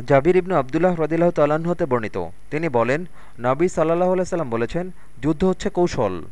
জাবির ইবনু আবদুল্লাহ রদিল্লাহ তাল্লাহ্ন হতে বর্ণিত। তিনি বলেন, নাবী সাল্লাহ সাল্লাম বলেছেন, যুদ্ধ হচ্ছে কৌশল।